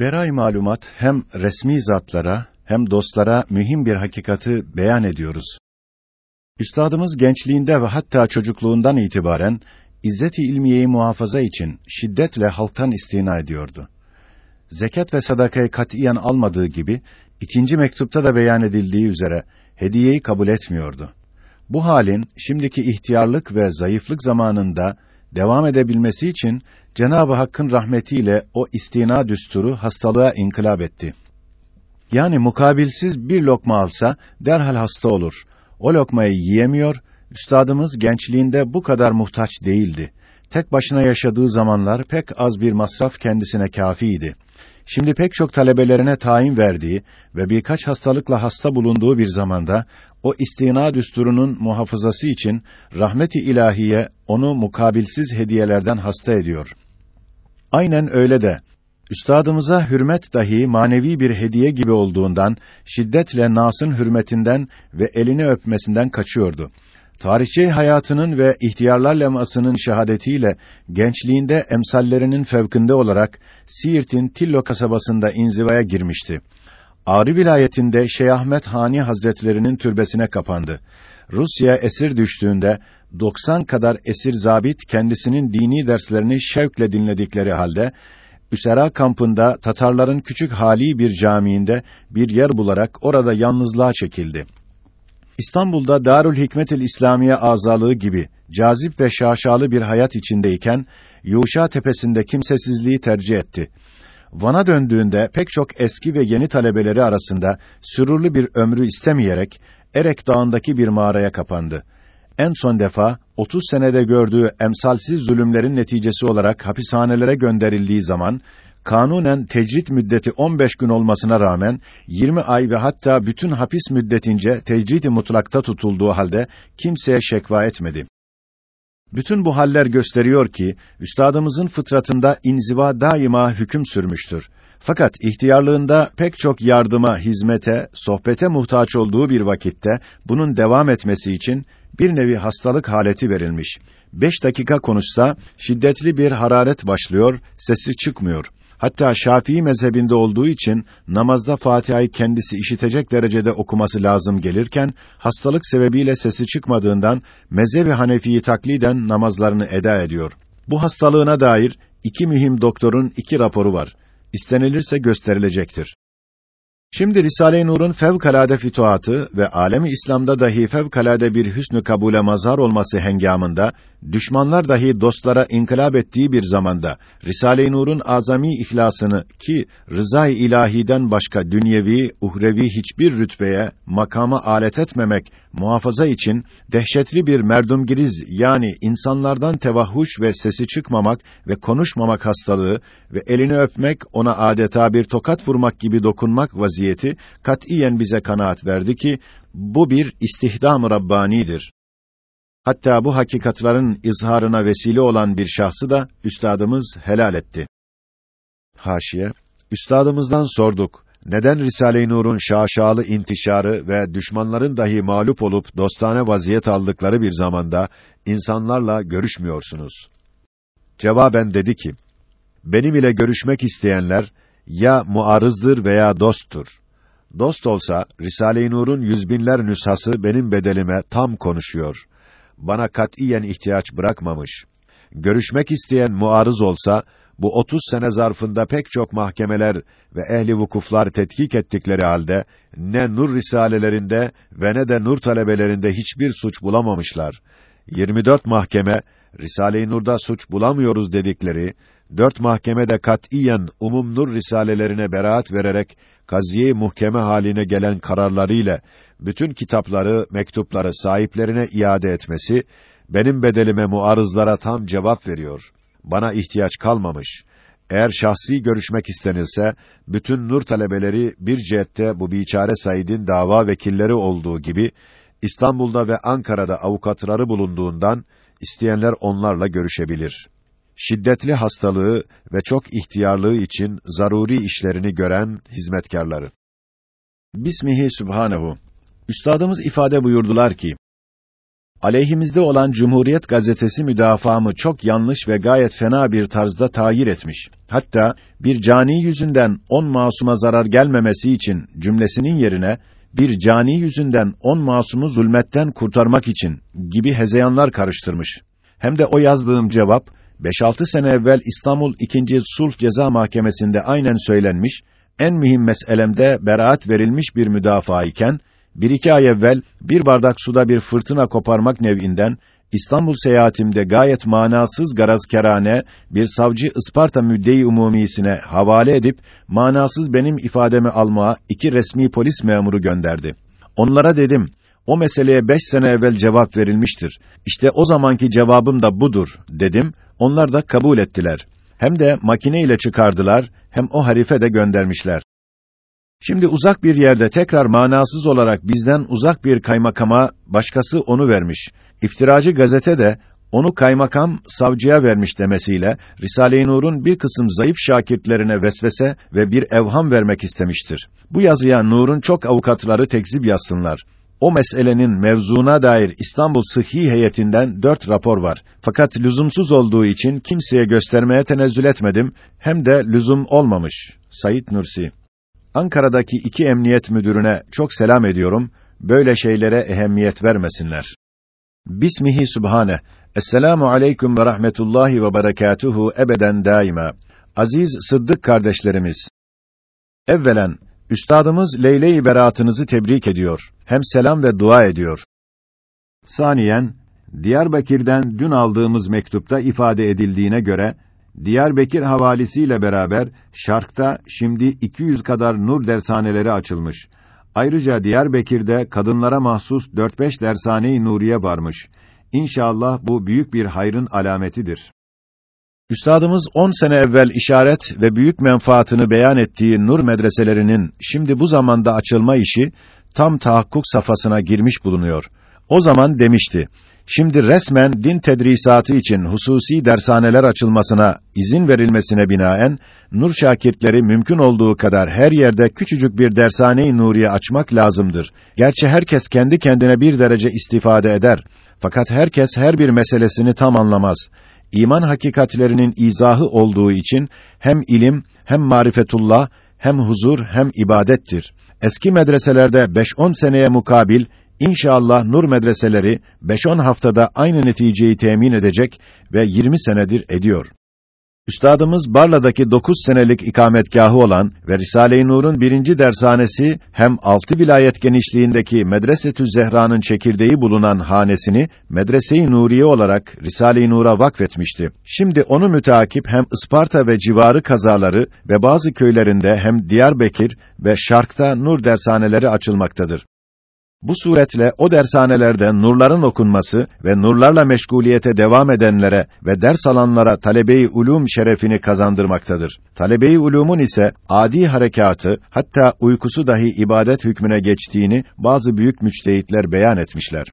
Beray malumat hem resmi zatlara hem dostlara mühim bir hakikati beyan ediyoruz. Üstadımız gençliğinde ve hatta çocukluğundan itibaren izzet-i ilmiyeyi muhafaza için şiddetle halktan istina ediyordu. Zekat ve sadakayı katiyen almadığı gibi ikinci mektupta da beyan edildiği üzere hediyeyi kabul etmiyordu. Bu halin şimdiki ihtiyarlık ve zayıflık zamanında devam edebilmesi için Cenab-ı Hakk'ın rahmetiyle o istina düsturu hastalığa inkılap etti. Yani mukabilsiz bir lokma alsa derhal hasta olur. O lokmayı yiyemiyor. Üstadımız gençliğinde bu kadar muhtaç değildi. Tek başına yaşadığı zamanlar pek az bir masraf kendisine kâfiydi. Şimdi pek çok talebelerine tayin verdiği ve birkaç hastalıkla hasta bulunduğu bir zamanda o istina düsturunun muhafazası için rahmeti ilahiye onu mukabilsiz hediyelerden hasta ediyor. Aynen öyle de üstadımıza hürmet dahi manevi bir hediye gibi olduğundan şiddetle Nas'ın hürmetinden ve elini öpmesinden kaçıyordu. Tarihçi hayatının ve ihtiyarlar lemasının şehadetiyle gençliğinde emsallerinin fevkinde olarak Siirt'in Tillo kasabasında inzivaya girmişti. Ağrı vilayetinde Şeyh Ahmet Hani Hazretlerinin türbesine kapandı. Rusya esir düştüğünde 90 kadar esir zabit kendisinin dini derslerini şevkle dinledikleri halde Üsera kampında Tatarların küçük hali bir camiinde bir yer bularak orada yalnızlığa çekildi. İstanbul'da Darül Hikmetil İslamiye azalığı gibi cazip ve şaşalı bir hayat içindeyken Yuşa tepesinde kimsesizliği tercih etti. Van'a döndüğünde pek çok eski ve yeni talebeleri arasında sürurlu bir ömrü istemeyerek Erek Dağı'ndaki bir mağaraya kapandı. En son defa 30 senede gördüğü emsalsiz zulümlerin neticesi olarak hapishanelere gönderildiği zaman kanunen tecrit müddeti 15 gün olmasına rağmen 20 ay ve hatta bütün hapis müddetince tecrid-i mutlakta tutulduğu halde kimseye şekva etmedi. Bütün bu haller gösteriyor ki üstadımızın fıtratında inziva daima hüküm sürmüştür. Fakat ihtiyarlığında pek çok yardıma, hizmete, sohbete muhtaç olduğu bir vakitte bunun devam etmesi için bir nevi hastalık haleti verilmiş. Beş dakika konuşsa şiddetli bir hararet başlıyor, sesi çıkmıyor. Hatta Şafii mezhebinde olduğu için namazda Fatiha'yı kendisi işitecek derecede okuması lazım gelirken hastalık sebebiyle sesi çıkmadığından mezhebi Hanefi'yi takliden namazlarını eda ediyor. Bu hastalığına dair iki mühim doktorun iki raporu var. İstenilirse gösterilecektir. Şimdi Risale-i Nur'un fevkalade fütuhatı ve alemi İslam'da dahi fevkalade bir hüsnü kabule mazhar olması hengamında düşmanlar dahi dostlara inkılap ettiği bir zamanda Risale-i Nur'un azami ihlasını ki rızay ilahiden başka dünyevi, uhrevi hiçbir rütbeye, makama alet etmemek muhafaza için dehşetli bir merdumgiriz yani insanlardan tevahhuş ve sesi çıkmamak ve konuşmamak hastalığı ve elini öpmek ona adeta bir tokat vurmak gibi dokunmak vaziyeti katiyen bize kanaat verdi ki bu bir istihdam-ı rabbanidir. Hatta bu hakikatların izharına vesile olan bir şahsı da üstadımız helal etti. Haşiye Üstadımızdan sorduk. Neden Risale-i Nur'un şaşalı intişarı ve düşmanların dahi mağlup olup dostane vaziyet aldıkları bir zamanda insanlarla görüşmüyorsunuz? Cevaben dedi ki: Benim ile görüşmek isteyenler ya muarızdır veya dosttur. Dost olsa Risale-i Nur'un yüzbinler nüshası benim bedelime tam konuşuyor bana katiyen ihtiyaç bırakmamış. Görüşmek isteyen muarız olsa, bu 30 sene zarfında pek çok mahkemeler ve ehli vukuflar tetkik ettikleri halde, ne nur risalelerinde ve ne de nur talebelerinde hiçbir suç bulamamışlar. 24 mahkeme, Risale-i Nur'da suç bulamıyoruz dedikleri, dört mahkeme de katiyen umum nur risalelerine beraat vererek, kaziye muhkeme haline gelen kararlarıyla bütün kitapları, mektupları sahiplerine iade etmesi benim bedelime muarızlara tam cevap veriyor. Bana ihtiyaç kalmamış. Eğer şahsi görüşmek istenilse bütün nur talebeleri bir cihette bu biçare Said'in dava vekilleri olduğu gibi İstanbul'da ve Ankara'da avukatları bulunduğundan isteyenler onlarla görüşebilir. Şiddetli hastalığı ve çok ihtiyarlığı için zaruri işlerini gören hizmetkarları. Bismihi Sübhanehu Üstadımız ifade buyurdular ki, aleyhimizde olan Cumhuriyet gazetesi müdafaamı çok yanlış ve gayet fena bir tarzda tayir etmiş. Hatta bir cani yüzünden on masuma zarar gelmemesi için cümlesinin yerine bir cani yüzünden on masumu zulmetten kurtarmak için gibi hezeyanlar karıştırmış. Hem de o yazdığım cevap 5-6 sene evvel İstanbul 2. Sulh Ceza Mahkemesi'nde aynen söylenmiş, en mühim meselemde beraat verilmiş bir müdafaa iken bir iki ay evvel bir bardak suda bir fırtına koparmak nevinden İstanbul seyahatimde gayet manasız garazkerane bir savcı Isparta müddei umumisine havale edip manasız benim ifademi almaya iki resmi polis memuru gönderdi. Onlara dedim, o meseleye beş sene evvel cevap verilmiştir. İşte o zamanki cevabım da budur, dedim. Onlar da kabul ettiler. Hem de makine ile çıkardılar, hem o harife de göndermişler. Şimdi uzak bir yerde tekrar manasız olarak bizden uzak bir kaymakama başkası onu vermiş. İftiracı gazete de onu kaymakam savcıya vermiş demesiyle Risale-i Nur'un bir kısım zayıf şakirtlerine vesvese ve bir evham vermek istemiştir. Bu yazıya Nur'un çok avukatları tekzip yazsınlar. O meselenin mevzuna dair İstanbul Sıhhi Heyetinden dört rapor var. Fakat lüzumsuz olduğu için kimseye göstermeye tenezzül etmedim. Hem de lüzum olmamış. Sayit Nursi Ankara'daki iki emniyet müdürüne çok selam ediyorum. Böyle şeylere ehemmiyet vermesinler. Bismihi Sübhane. Esselamu aleyküm ve rahmetullahi ve berekatuhu ebeden daima. Aziz Sıddık kardeşlerimiz. Evvelen üstadımız Leyle-i Beratınızı tebrik ediyor. Hem selam ve dua ediyor. Saniyen Diyarbakır'dan dün aldığımız mektupta ifade edildiğine göre Diyarbakır havalisiyle beraber Şark'ta şimdi 200 kadar nur dershaneleri açılmış. Ayrıca Diyarbakır'da kadınlara mahsus 4-5 dershane-i nuriye varmış. İnşallah bu büyük bir hayrın alametidir. Üstadımız 10 sene evvel işaret ve büyük menfaatını beyan ettiği nur medreselerinin şimdi bu zamanda açılma işi tam tahakkuk safhasına girmiş bulunuyor. O zaman demişti: Şimdi resmen din tedrisatı için hususi dershaneler açılmasına izin verilmesine binaen nur şakirtleri mümkün olduğu kadar her yerde küçücük bir dershane-i nuriye açmak lazımdır. Gerçi herkes kendi kendine bir derece istifade eder. Fakat herkes her bir meselesini tam anlamaz. İman hakikatlerinin izahı olduğu için hem ilim hem marifetullah hem huzur hem ibadettir. Eski medreselerde 5-10 seneye mukabil İnşallah nur medreseleri 5-10 haftada aynı neticeyi temin edecek ve 20 senedir ediyor. Üstadımız Barla'daki 9 senelik ikametgahı olan ve Risale-i Nur'un birinci dershanesi hem altı vilayet genişliğindeki Medresetü Zehra'nın çekirdeği bulunan hanesini Medrese-i Nuriye olarak Risale-i Nur'a vakfetmişti. Şimdi onu müteakip hem Isparta ve civarı kazaları ve bazı köylerinde hem Diyarbakır ve Şark'ta nur dershaneleri açılmaktadır. Bu suretle o dershanelerde nurların okunması ve nurlarla meşguliyete devam edenlere ve ders alanlara talebe-i ulûm şerefini kazandırmaktadır. Talebe-i ulûmun ise adi harekatı hatta uykusu dahi ibadet hükmüne geçtiğini bazı büyük müçtehitler beyan etmişler.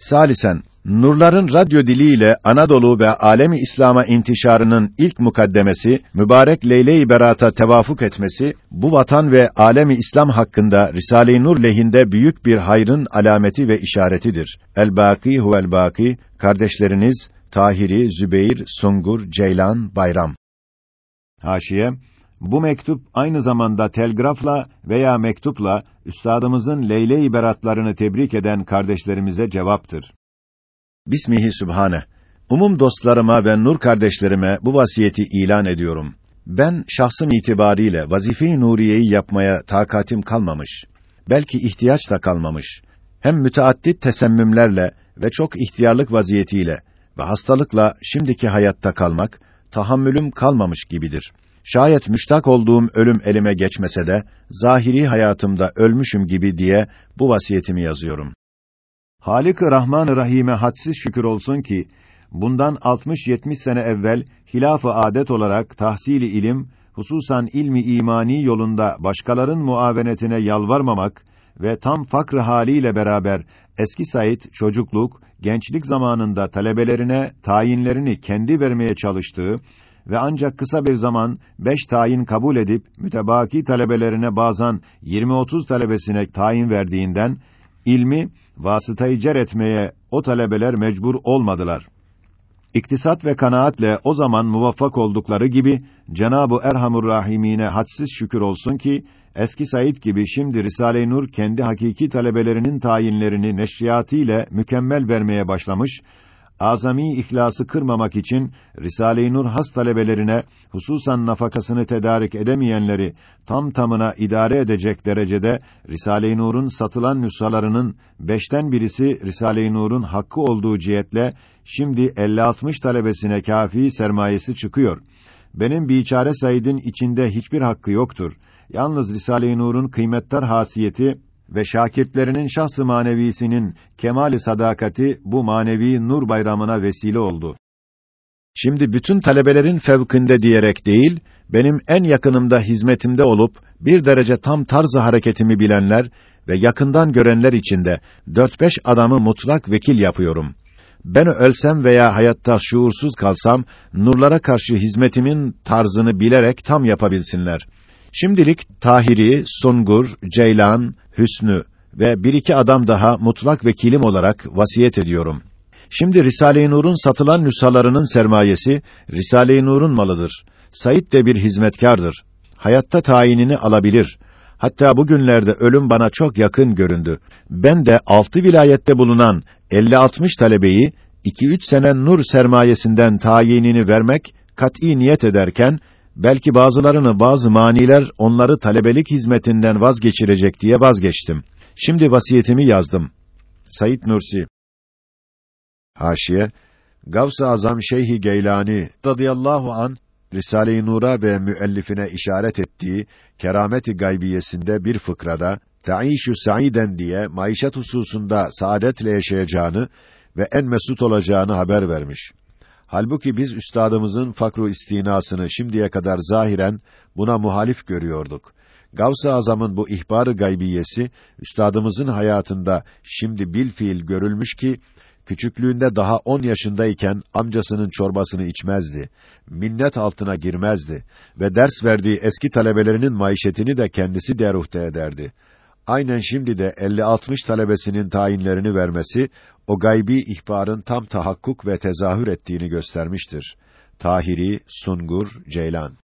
Salisen Nurların radyo diliyle Anadolu ve alemi İslam'a intişarının ilk mukaddemesi, mübarek Leyle-i Berat'a tevafuk etmesi, bu vatan ve alemi İslam hakkında Risale-i Nur lehinde büyük bir hayrın alameti ve işaretidir. El-Bâkî huvel-Bâkî, kardeşleriniz Tahiri, Zübeyir, Sungur, Ceylan, Bayram. Haşiye, bu mektup aynı zamanda telgrafla veya mektupla üstadımızın Leyle-i Beratlarını tebrik eden kardeşlerimize cevaptır. Bismihi Sübhane. Umum dostlarıma ve nur kardeşlerime bu vasiyeti ilan ediyorum. Ben şahsım itibariyle vazife-i nuriyeyi yapmaya takatim kalmamış. Belki ihtiyaç da kalmamış. Hem müteaddit tesemmümlerle ve çok ihtiyarlık vaziyetiyle ve hastalıkla şimdiki hayatta kalmak tahammülüm kalmamış gibidir. Şayet müştak olduğum ölüm elime geçmese de zahiri hayatımda ölmüşüm gibi diye bu vasiyetimi yazıyorum. Halik-i Rahman-ı Rahim'e hadsiz şükür olsun ki bundan 60-70 sene evvel hilaf-ı adet olarak tahsili ilim, hususan ilmi imani yolunda başkaların muavenetine yalvarmamak ve tam fakr haliyle beraber eski Said çocukluk, gençlik zamanında talebelerine tayinlerini kendi vermeye çalıştığı ve ancak kısa bir zaman beş tayin kabul edip mütebaki talebelerine bazen 20-30 talebesine tayin verdiğinden ilmi vasıtayı cer etmeye o talebeler mecbur olmadılar. İktisat ve kanaatle o zaman muvaffak oldukları gibi Cenab-ı Erhamur Rahimine hadsiz şükür olsun ki eski Said gibi şimdi Risale-i Nur kendi hakiki talebelerinin tayinlerini neşriyatıyla mükemmel vermeye başlamış azami ihlası kırmamak için Risale-i Nur has talebelerine hususan nafakasını tedarik edemeyenleri tam tamına idare edecek derecede Risale-i Nur'un satılan nüshalarının beşten birisi Risale-i Nur'un hakkı olduğu cihetle şimdi 50-60 talebesine kafi sermayesi çıkıyor. Benim biçare Said'in içinde hiçbir hakkı yoktur. Yalnız Risale-i Nur'un kıymettar hasiyeti ve şakirtlerinin şahs-ı manevisinin kemali sadakati bu manevi nur bayramına vesile oldu. Şimdi bütün talebelerin fevkinde diyerek değil, benim en yakınımda hizmetimde olup bir derece tam tarzı hareketimi bilenler ve yakından görenler içinde dört beş adamı mutlak vekil yapıyorum. Ben ölsem veya hayatta şuursuz kalsam nurlara karşı hizmetimin tarzını bilerek tam yapabilsinler. Şimdilik Tahiri, Sungur, Ceylan, Hüsnü ve bir iki adam daha mutlak vekilim olarak vasiyet ediyorum. Şimdi Risale-i Nur'un satılan nüshalarının sermayesi Risale-i Nur'un malıdır. Said de bir hizmetkardır. Hayatta tayinini alabilir. Hatta bugünlerde ölüm bana çok yakın göründü. Ben de altı vilayette bulunan 50-60 talebeyi 2-3 sene nur sermayesinden tayinini vermek kat'î niyet ederken belki bazılarını bazı maniler onları talebelik hizmetinden vazgeçirecek diye vazgeçtim. Şimdi vasiyetimi yazdım. Sayit Nursi Haşiye Gavs-ı Azam Şeyhi Geylani radıyallahu an Risale-i Nur'a ve müellifine işaret ettiği kerameti gaybiyesinde bir fıkrada taişu saiden diye maişet hususunda saadetle yaşayacağını ve en mesut olacağını haber vermiş. Halbuki biz üstadımızın fakru istinasını şimdiye kadar zahiren buna muhalif görüyorduk. Gavs-ı Azam'ın bu ihbar-ı gaybiyesi üstadımızın hayatında şimdi bil fiil görülmüş ki küçüklüğünde daha on yaşındayken amcasının çorbasını içmezdi. Minnet altına girmezdi ve ders verdiği eski talebelerinin maişetini de kendisi deruhte ederdi. Aynen şimdi de 50-60 talebesinin tayinlerini vermesi o gaybi ihbarın tam tahakkuk ve tezahür ettiğini göstermiştir. Tahiri Sungur Ceylan